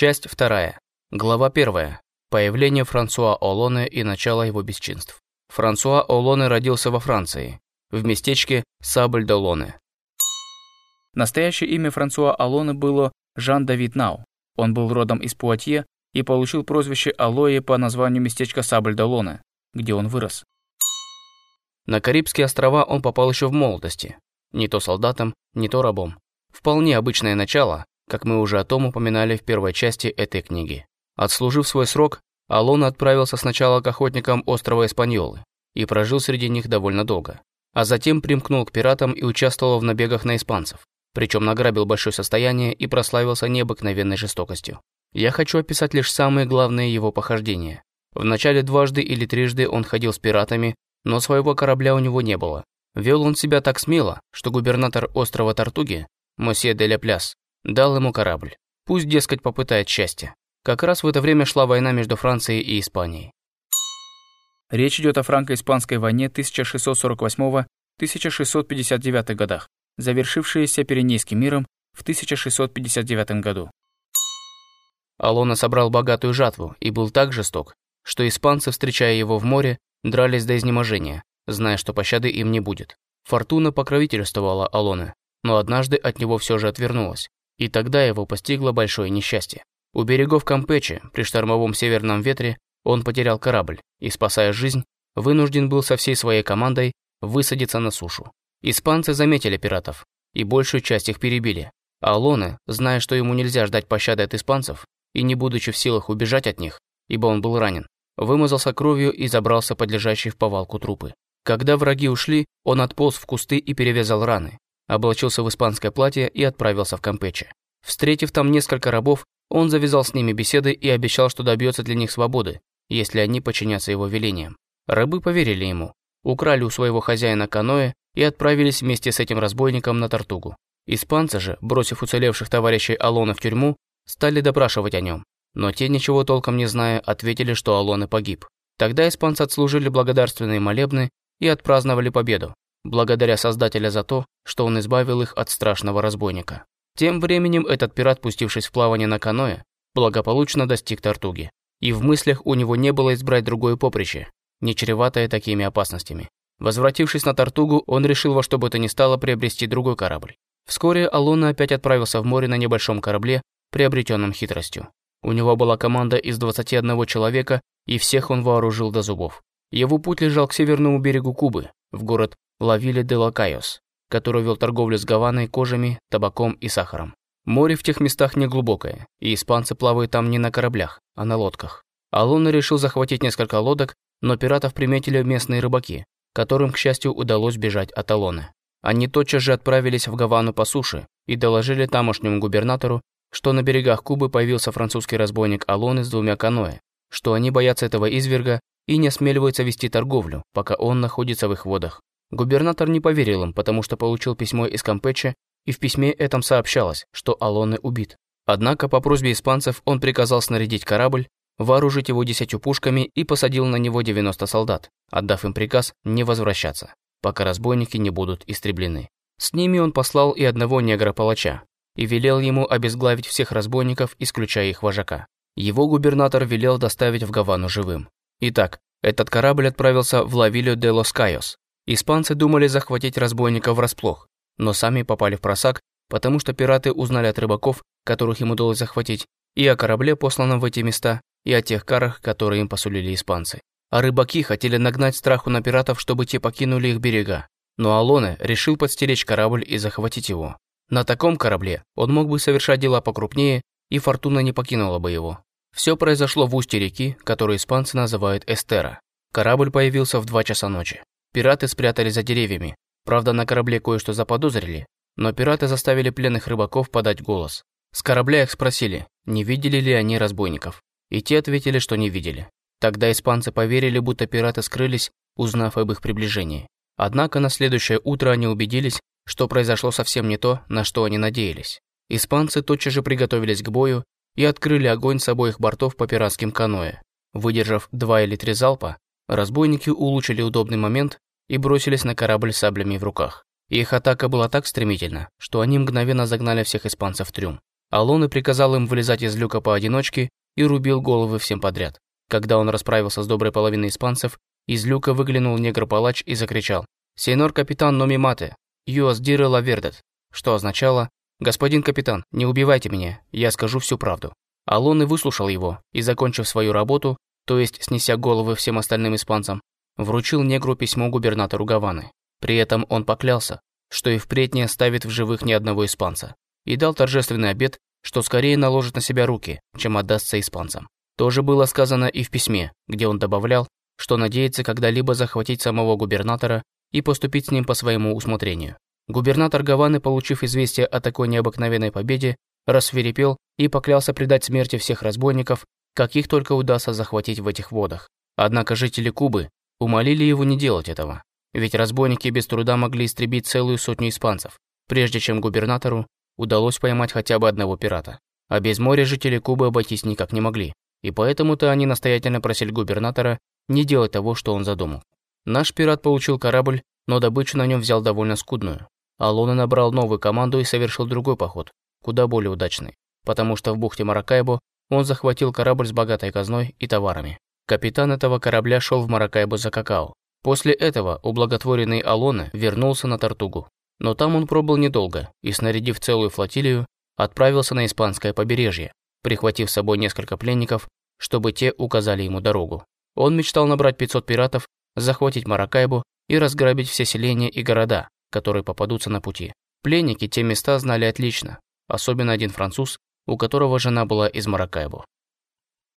Часть вторая. Глава первая. Появление Франсуа Олоне и начало его бесчинств. Франсуа Олоне родился во Франции, в местечке Сабль-де-Лоне. Настоящее имя Франсуа Олоне было Жан-Давид Нау. Он был родом из Пуатье и получил прозвище Алоэ по названию местечка Сабль-де-Лоне, где он вырос. На Карибские острова он попал еще в молодости. Не то солдатом, не то рабом. Вполне обычное начало, как мы уже о том упоминали в первой части этой книги. Отслужив свой срок, Алона отправился сначала к охотникам острова Испаньолы и прожил среди них довольно долго, а затем примкнул к пиратам и участвовал в набегах на испанцев, причем награбил большое состояние и прославился необыкновенной жестокостью. Я хочу описать лишь самые главные его похождения. Вначале дважды или трижды он ходил с пиратами, но своего корабля у него не было. Вел он себя так смело, что губернатор острова Тартуги, Мосье де ля Пляс, дал ему корабль. Пусть, дескать, попытает счастье. Как раз в это время шла война между Францией и Испанией. Речь идет о франко-испанской войне 1648-1659 годах, завершившейся Пиренейским миром в 1659 году. Алона собрал богатую жатву и был так жесток, что испанцы, встречая его в море, дрались до изнеможения, зная, что пощады им не будет. Фортуна покровительствовала Алоне, но однажды от него все же отвернулась, и тогда его постигло большое несчастье. У берегов Кампечи, при штормовом северном ветре, он потерял корабль и, спасая жизнь, вынужден был со всей своей командой высадиться на сушу. Испанцы заметили пиратов и большую часть их перебили. А Алоне, зная, что ему нельзя ждать пощады от испанцев, и не будучи в силах убежать от них, ибо он был ранен, вымазался кровью и забрался под лежащие в повалку трупы. Когда враги ушли, он отполз в кусты и перевязал раны, облачился в испанское платье и отправился в Кампече. Встретив там несколько рабов, он завязал с ними беседы и обещал, что добьется для них свободы, если они подчинятся его велениям. Рабы поверили ему, украли у своего хозяина каноэ и отправились вместе с этим разбойником на Тартугу. Испанцы же, бросив уцелевших товарищей Алона в тюрьму, стали допрашивать о нем. Но те, ничего толком не зная, ответили, что Алона погиб. Тогда испанцы отслужили благодарственные молебны и отпраздновали победу, благодаря Создателя за то, что он избавил их от страшного разбойника. Тем временем этот пират, пустившись в плавание на каноэ, благополучно достиг Тартуги. И в мыслях у него не было избрать другое поприще, не чреватое такими опасностями. Возвратившись на Тортугу, он решил во что бы то ни стало приобрести другой корабль. Вскоре Олоне опять отправился в море на небольшом корабле, приобретенном хитростью. У него была команда из 21 человека, и всех он вооружил до зубов. Его путь лежал к северному берегу Кубы, в город Лавиле де Лакайос который вел торговлю с Гаваной, кожами, табаком и сахаром. Море в тех местах не глубокое, и испанцы плавают там не на кораблях, а на лодках. Алуна решил захватить несколько лодок, но пиратов приметили местные рыбаки, которым, к счастью, удалось бежать от Алоны. Они тотчас же отправились в Гавану по суше и доложили тамошнему губернатору, что на берегах Кубы появился французский разбойник Алоны с двумя каноэ, что они боятся этого изверга и не осмеливаются вести торговлю, пока он находится в их водах. Губернатор не поверил им, потому что получил письмо из Кампече, и в письме этом сообщалось, что Алоне убит. Однако по просьбе испанцев он приказал снарядить корабль, вооружить его десятью пушками и посадил на него 90 солдат, отдав им приказ не возвращаться, пока разбойники не будут истреблены. С ними он послал и одного негра-палача, и велел ему обезглавить всех разбойников, исключая их вожака. Его губернатор велел доставить в Гавану живым. Итак, этот корабль отправился в Лавилю де Лос Кайос, Испанцы думали захватить разбойников врасплох, но сами попали в просак, потому что пираты узнали от рыбаков, которых им удалось захватить, и о корабле, посланном в эти места, и о тех карах, которые им посулили испанцы. А рыбаки хотели нагнать страху на пиратов, чтобы те покинули их берега. Но Алоне решил подстеречь корабль и захватить его. На таком корабле он мог бы совершать дела покрупнее, и фортуна не покинула бы его. Все произошло в устье реки, которую испанцы называют Эстера. Корабль появился в 2 часа ночи. Пираты спрятались за деревьями. Правда, на корабле кое-что заподозрили, но пираты заставили пленных рыбаков подать голос. С корабля их спросили, не видели ли они разбойников. И те ответили, что не видели. Тогда испанцы поверили, будто пираты скрылись, узнав об их приближении. Однако на следующее утро они убедились, что произошло совсем не то, на что они надеялись. Испанцы тотчас же приготовились к бою и открыли огонь с обоих бортов по пиратским каноэ. Выдержав два или три залпа, Разбойники улучшили удобный момент и бросились на корабль с саблями в руках. Их атака была так стремительна, что они мгновенно загнали всех испанцев в трюм. Алоны приказал им вылезать из люка поодиночке и рубил головы всем подряд. Когда он расправился с доброй половиной испанцев, из люка выглянул негр-палач и закричал «Сенор капитан номи мате, юас дире ла вердет», что означало «Господин капитан, не убивайте меня, я скажу всю правду». Алоны выслушал его и, закончив свою работу, то есть снеся головы всем остальным испанцам, вручил негру письмо губернатору Гаваны. При этом он поклялся, что и впредь не оставит в живых ни одного испанца, и дал торжественный обет, что скорее наложит на себя руки, чем отдастся испанцам. Тоже было сказано и в письме, где он добавлял, что надеется когда-либо захватить самого губернатора и поступить с ним по своему усмотрению. Губернатор Гаваны, получив известие о такой необыкновенной победе, рассверепел и поклялся предать смерти всех разбойников, каких только удастся захватить в этих водах. Однако жители Кубы умолили его не делать этого, ведь разбойники без труда могли истребить целую сотню испанцев, прежде чем губернатору удалось поймать хотя бы одного пирата. А без моря жители Кубы обойтись никак не могли, и поэтому-то они настоятельно просили губернатора не делать того, что он задумал. Наш пират получил корабль, но добычу на нем взял довольно скудную. Алона набрал новую команду и совершил другой поход, куда более удачный, потому что в бухте Маракайбо он захватил корабль с богатой казной и товарами. Капитан этого корабля шел в Маракайбо за какао. После этого ублаготворенный Алоне вернулся на Тартугу. Но там он пробыл недолго и, снарядив целую флотилию, отправился на испанское побережье, прихватив с собой несколько пленников, чтобы те указали ему дорогу. Он мечтал набрать 500 пиратов, захватить Маракайбу и разграбить все селения и города, которые попадутся на пути. Пленники те места знали отлично, особенно один француз, у которого жена была из Маракайбо.